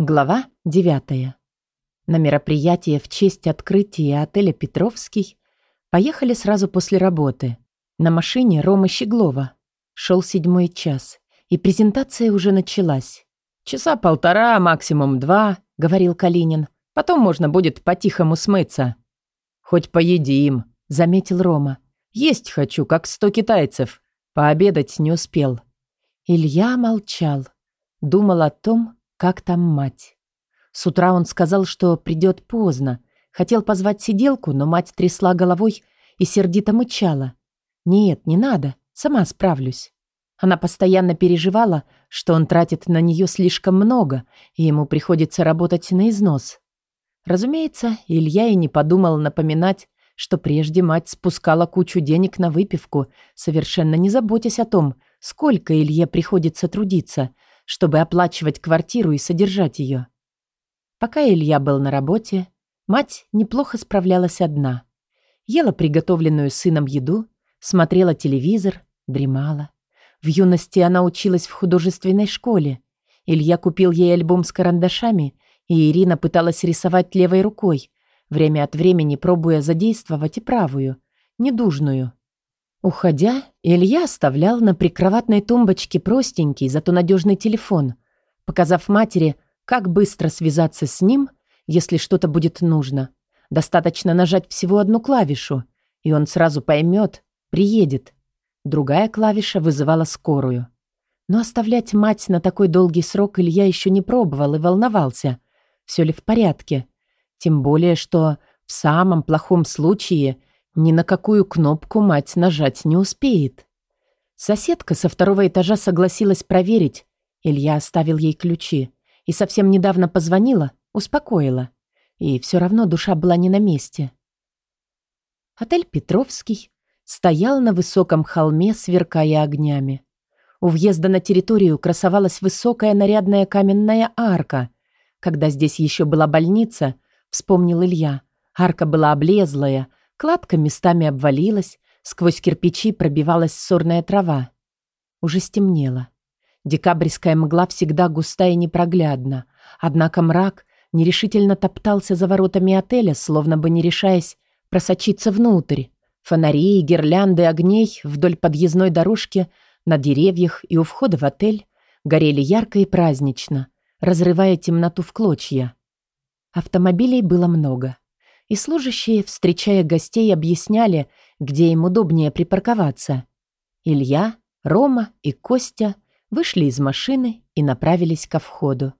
Глава 9. На мероприятие в честь открытия отеля «Петровский» поехали сразу после работы. На машине Ромы Щеглова. Шел седьмой час, и презентация уже началась. «Часа полтора, максимум два», — говорил Калинин. «Потом можно будет по-тихому смыться». «Хоть поедим», — заметил Рома. «Есть хочу, как сто китайцев. Пообедать не успел». Илья молчал. Думал о том, как там мать? С утра он сказал, что придет поздно. Хотел позвать сиделку, но мать трясла головой и сердито мычала. «Нет, не надо, сама справлюсь». Она постоянно переживала, что он тратит на нее слишком много, и ему приходится работать на износ. Разумеется, Илья и не подумал напоминать, что прежде мать спускала кучу денег на выпивку, совершенно не заботясь о том, сколько Илье приходится трудиться – чтобы оплачивать квартиру и содержать ее. Пока Илья был на работе, мать неплохо справлялась одна. Ела приготовленную сыном еду, смотрела телевизор, дремала. В юности она училась в художественной школе. Илья купил ей альбом с карандашами, и Ирина пыталась рисовать левой рукой, время от времени пробуя задействовать и правую, недужную. Уходя, Илья оставлял на прикроватной тумбочке простенький, зато надежный телефон, показав матери, как быстро связаться с ним, если что-то будет нужно. Достаточно нажать всего одну клавишу, и он сразу поймет, приедет. Другая клавиша вызывала скорую. Но оставлять мать на такой долгий срок Илья еще не пробовал и волновался, все ли в порядке. Тем более, что в самом плохом случае – ни на какую кнопку мать нажать не успеет. Соседка со второго этажа согласилась проверить. Илья оставил ей ключи. И совсем недавно позвонила, успокоила. И все равно душа была не на месте. Отель «Петровский» стоял на высоком холме, сверкая огнями. У въезда на территорию красовалась высокая нарядная каменная арка. Когда здесь еще была больница, вспомнил Илья, арка была облезлая, Кладка местами обвалилась, сквозь кирпичи пробивалась сорная трава. Уже стемнело. Декабрьская мгла всегда густая и непроглядна, однако мрак нерешительно топтался за воротами отеля, словно бы не решаясь просочиться внутрь. Фонари и гирлянды огней вдоль подъездной дорожки, на деревьях и у входа в отель горели ярко и празднично, разрывая темноту в клочья. Автомобилей было много и служащие, встречая гостей, объясняли, где им удобнее припарковаться. Илья, Рома и Костя вышли из машины и направились ко входу.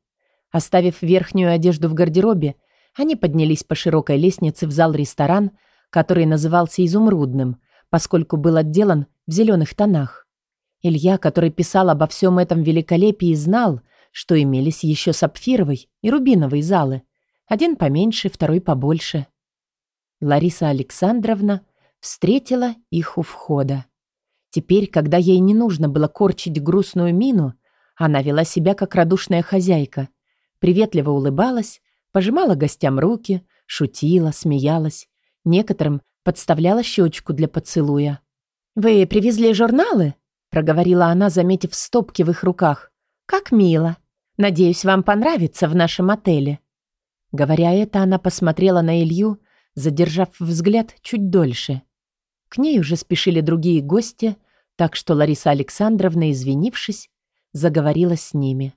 Оставив верхнюю одежду в гардеробе, они поднялись по широкой лестнице в зал-ресторан, который назывался «Изумрудным», поскольку был отделан в зеленых тонах. Илья, который писал обо всем этом великолепии, знал, что имелись еще сапфировый и рубиновый залы. Один поменьше, второй побольше. Лариса Александровна встретила их у входа. Теперь, когда ей не нужно было корчить грустную мину, она вела себя как радушная хозяйка. Приветливо улыбалась, пожимала гостям руки, шутила, смеялась. Некоторым подставляла щечку для поцелуя. «Вы привезли журналы?» — проговорила она, заметив стопки в их руках. «Как мило. Надеюсь, вам понравится в нашем отеле». Говоря это, она посмотрела на Илью, задержав взгляд чуть дольше. К ней уже спешили другие гости, так что Лариса Александровна, извинившись, заговорила с ними.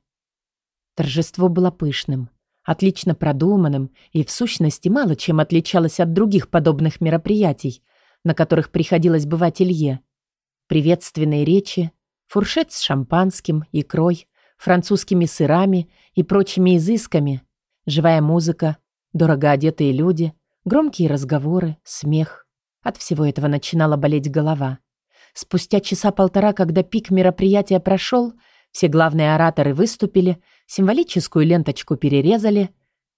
Торжество было пышным, отлично продуманным и, в сущности, мало чем отличалось от других подобных мероприятий, на которых приходилось бывать Илье. Приветственные речи, фуршет с шампанским, икрой, французскими сырами и прочими изысками, живая музыка, дорого одетые люди — Громкие разговоры, смех. От всего этого начинала болеть голова. Спустя часа полтора, когда пик мероприятия прошел, все главные ораторы выступили, символическую ленточку перерезали,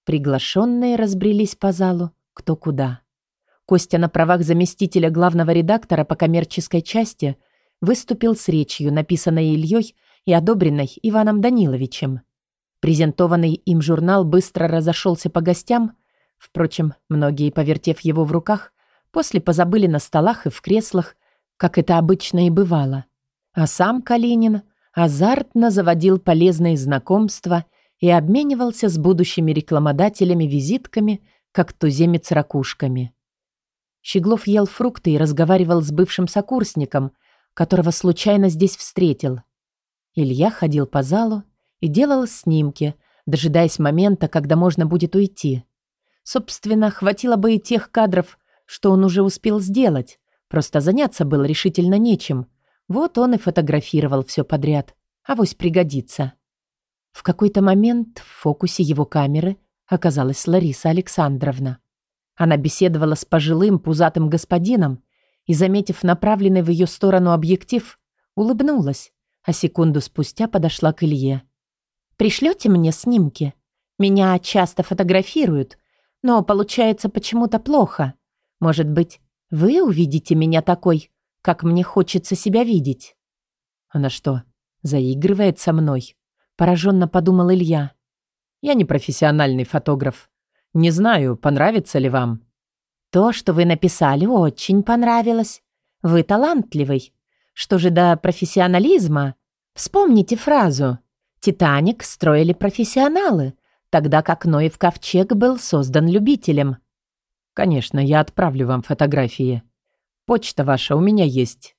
приглашенные разбрелись по залу кто куда. Костя на правах заместителя главного редактора по коммерческой части выступил с речью, написанной Ильей и одобренной Иваном Даниловичем. Презентованный им журнал быстро разошелся по гостям, Впрочем, многие, повертев его в руках, после позабыли на столах и в креслах, как это обычно и бывало. А сам Калинин азартно заводил полезные знакомства и обменивался с будущими рекламодателями визитками, как туземец ракушками. Щеглов ел фрукты и разговаривал с бывшим сокурсником, которого случайно здесь встретил. Илья ходил по залу и делал снимки, дожидаясь момента, когда можно будет уйти. Собственно, хватило бы и тех кадров, что он уже успел сделать, просто заняться было решительно нечем. Вот он и фотографировал все подряд. Авось пригодится. В какой-то момент в фокусе его камеры оказалась Лариса Александровна. Она беседовала с пожилым пузатым господином и, заметив направленный в ее сторону объектив, улыбнулась, а секунду спустя подошла к Илье. «Пришлете мне снимки? Меня часто фотографируют, но получается почему-то плохо. Может быть, вы увидите меня такой, как мне хочется себя видеть?» «Она что, заигрывает со мной?» – пораженно подумал Илья. «Я не профессиональный фотограф. Не знаю, понравится ли вам». «То, что вы написали, очень понравилось. Вы талантливый. Что же до профессионализма? Вспомните фразу. «Титаник» строили профессионалы, тогда как Ноев ковчег был создан любителем. «Конечно, я отправлю вам фотографии. Почта ваша у меня есть».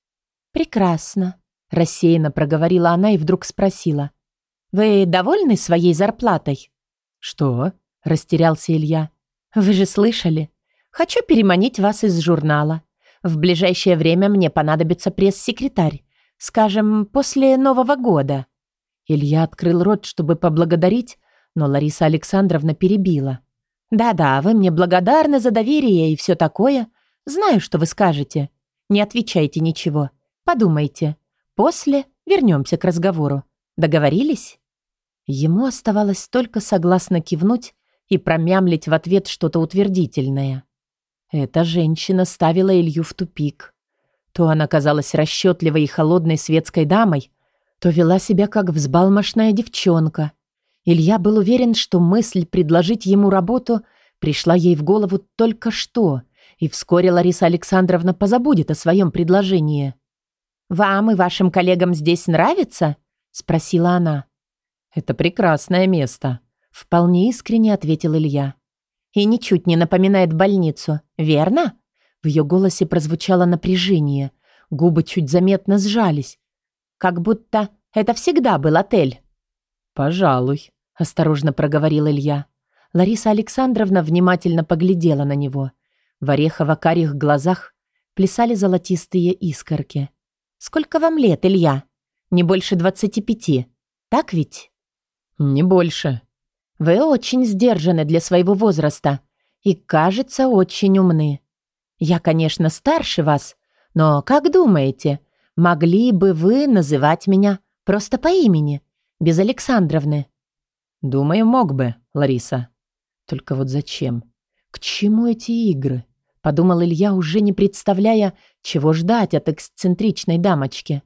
«Прекрасно», – рассеянно проговорила она и вдруг спросила. «Вы довольны своей зарплатой?» «Что?» растерялся Илья. «Вы же слышали? Хочу переманить вас из журнала. В ближайшее время мне понадобится пресс-секретарь. Скажем, после Нового года». Илья открыл рот, чтобы поблагодарить, но Лариса Александровна перебила. «Да-да, вы мне благодарны за доверие и все такое. Знаю, что вы скажете. Не отвечайте ничего. Подумайте. После вернемся к разговору. Договорились?» Ему оставалось только согласно кивнуть и промямлить в ответ что-то утвердительное. Эта женщина ставила Илью в тупик. То она казалась расчетливой и холодной светской дамой, то вела себя как взбалмошная девчонка. Илья был уверен, что мысль предложить ему работу пришла ей в голову только что, и вскоре Лариса Александровна позабудет о своем предложении. «Вам и вашим коллегам здесь нравится?» — спросила она. «Это прекрасное место», Вполне искренне ответил Илья. И ничуть не напоминает больницу, верно? В ее голосе прозвучало напряжение. Губы чуть заметно сжались. Как будто это всегда был отель. «Пожалуй», — осторожно проговорил Илья. Лариса Александровна внимательно поглядела на него. В орехово-карих глазах плясали золотистые искорки. «Сколько вам лет, Илья? Не больше двадцати пяти, так ведь?» «Не больше», вы очень сдержаны для своего возраста и, кажется, очень умны. Я, конечно, старше вас, но как думаете, могли бы вы называть меня просто по имени, без Александровны?» «Думаю, мог бы, Лариса. Только вот зачем? К чему эти игры?» Подумал Илья, уже не представляя, чего ждать от эксцентричной дамочки.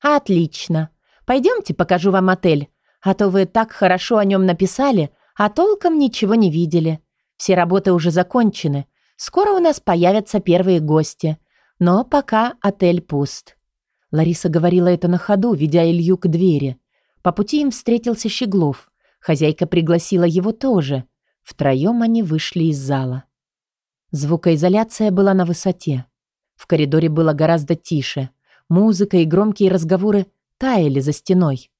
«Отлично. Пойдемте покажу вам отель. А то вы так хорошо о нем написали, а толком ничего не видели. Все работы уже закончены. Скоро у нас появятся первые гости. Но пока отель пуст». Лариса говорила это на ходу, ведя Илью к двери. По пути им встретился Щеглов. Хозяйка пригласила его тоже. Втроем они вышли из зала. Звукоизоляция была на высоте. В коридоре было гораздо тише. Музыка и громкие разговоры таяли за стеной.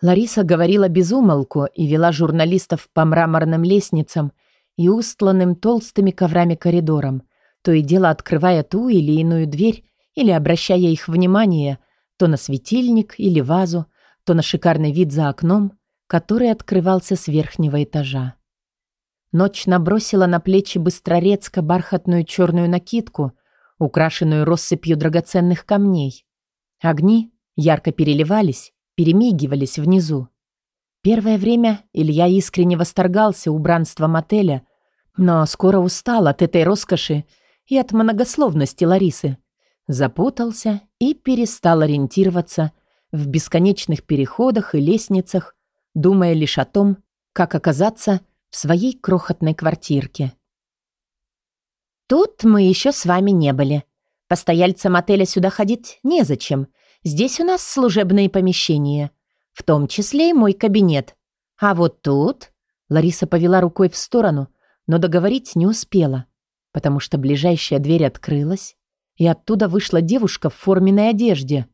Лариса говорила без умолку и вела журналистов по мраморным лестницам и устланным толстыми коврами коридорам, то и дело открывая ту или иную дверь или обращая их внимание то на светильник или вазу, то на шикарный вид за окном, который открывался с верхнего этажа. Ночь набросила на плечи Быстрорецка бархатную черную накидку, украшенную россыпью драгоценных камней. Огни ярко переливались, перемигивались внизу. Первое время Илья искренне восторгался убранством отеля, но скоро устал от этой роскоши и от многословности Ларисы. Запутался и перестал ориентироваться в бесконечных переходах и лестницах, думая лишь о том, как оказаться в своей крохотной квартирке. «Тут мы еще с вами не были. Постояльцам отеля сюда ходить незачем. Здесь у нас служебные помещения, в том числе и мой кабинет. А вот тут...» Лариса повела рукой в сторону, но договорить не успела, потому что ближайшая дверь открылась, и оттуда вышла девушка в форменной одежде.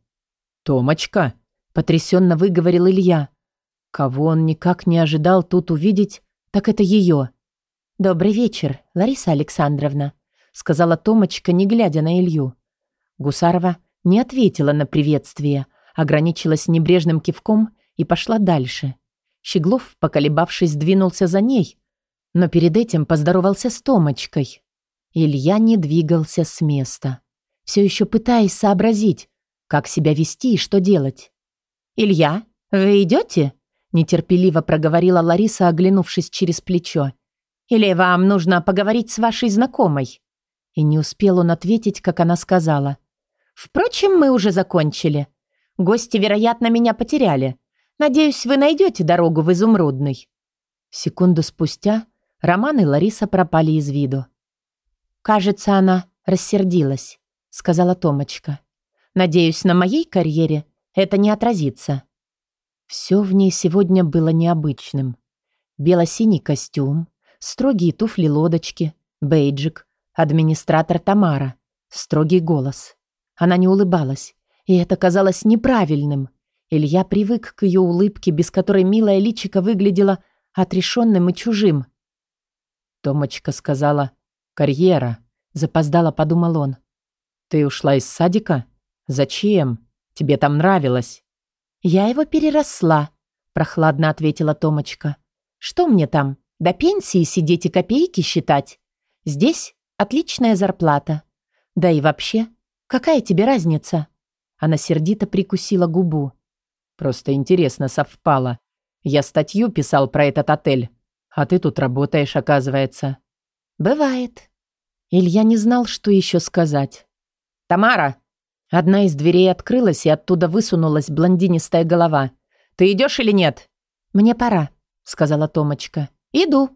«Томочка!» — потрясенно выговорил Илья. Кого он никак не ожидал тут увидеть, так это ее. «Добрый вечер, Лариса Александровна», — сказала Томочка, не глядя на Илью. Гусарова не ответила на приветствие, ограничилась небрежным кивком и пошла дальше. Щеглов, поколебавшись, двинулся за ней, но перед этим поздоровался с Томочкой. Илья не двигался с места, все еще пытаясь сообразить, как себя вести и что делать. «Илья, вы идете?» – нетерпеливо проговорила Лариса, оглянувшись через плечо. «Или вам нужно поговорить с вашей знакомой?» И не успел он ответить, как она сказала. «Впрочем, мы уже закончили. Гости, вероятно, меня потеряли. Надеюсь, вы найдете дорогу в Изумрудный». Секунду спустя Роман и Лариса пропали из виду. «Кажется, она рассердилась», — сказала Томочка. «Надеюсь, на моей карьере это не отразится». Все в ней сегодня было необычным. Бело-синий костюм, строгие туфли-лодочки, бейджик, администратор Тамара, строгий голос. Она не улыбалась, и это казалось неправильным. Илья привык к ее улыбке, без которой милая личика выглядела отрешенным и чужим. Томочка сказала «Карьера», запоздало подумал он. «Ты ушла из садика? Зачем? Тебе там нравилось?» «Я его переросла», — прохладно ответила Томочка. «Что мне там, до пенсии сидеть и копейки считать? Здесь отличная зарплата. Да и вообще, какая тебе разница?» Она сердито прикусила губу. «Просто интересно совпало. Я статью писал про этот отель, а ты тут работаешь, оказывается». «Бывает». Илья не знал, что еще сказать. «Тамара!» Одна из дверей открылась, и оттуда высунулась блондинистая голова. «Ты идешь или нет?» «Мне пора», — сказала Томочка. «Иду».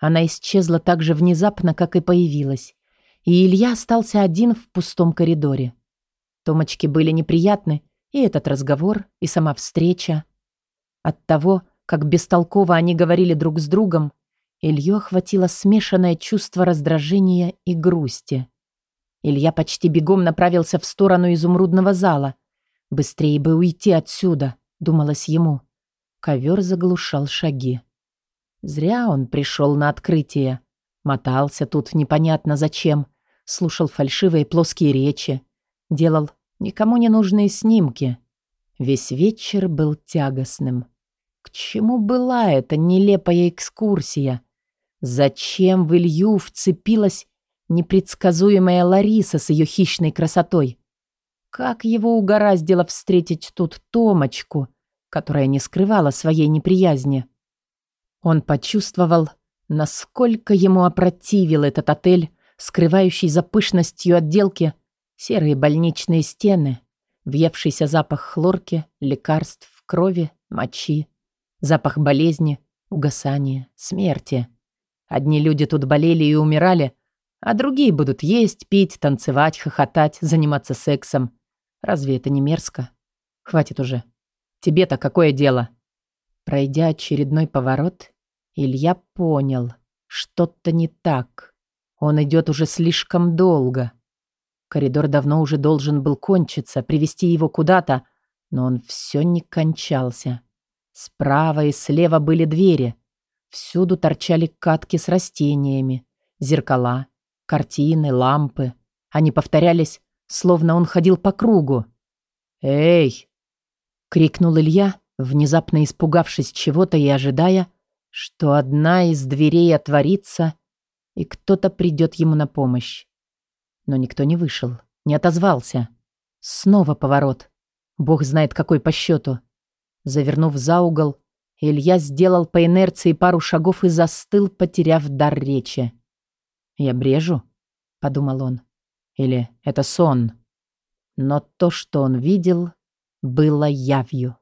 Она исчезла так же внезапно, как и появилась. И Илья остался один в пустом коридоре. Томочке были неприятны и этот разговор, и сама встреча. От того, как бестолково они говорили друг с другом, Илью охватило смешанное чувство раздражения и грусти. Илья почти бегом направился в сторону изумрудного зала. «Быстрее бы уйти отсюда», — думалось ему. Ковер заглушал шаги. Зря он пришел на открытие. Мотался тут непонятно зачем, слушал фальшивые плоские речи, делал никому не нужные снимки. Весь вечер был тягостным. К чему была эта нелепая экскурсия? Зачем в Илью вцепилась непредсказуемая Лариса с ее хищной красотой? Как его угораздило встретить тут Томочку, которая не скрывала своей неприязни? Он почувствовал, насколько ему опротивил этот отель, скрывающий за пышностью отделки Серые больничные стены, въевшийся запах хлорки, лекарств, крови, мочи, запах болезни, угасания, смерти. Одни люди тут болели и умирали, а другие будут есть, пить, танцевать, хохотать, заниматься сексом. Разве это не мерзко? Хватит уже. Тебе-то какое дело? Пройдя очередной поворот, Илья понял, что-то не так. Он идет уже слишком долго. Коридор давно уже должен был кончиться, привести его куда-то, но он все не кончался. Справа и слева были двери. Всюду торчали катки с растениями, зеркала, картины, лампы. Они повторялись, словно он ходил по кругу. «Эй!» — крикнул Илья, внезапно испугавшись чего-то и ожидая, что одна из дверей отворится, и кто-то придет ему на помощь. Но никто не вышел, не отозвался. Снова поворот. Бог знает, какой по счету. Завернув за угол, Илья сделал по инерции пару шагов и застыл, потеряв дар речи. «Я брежу?» — подумал он. «Или это сон?» Но то, что он видел, было явью.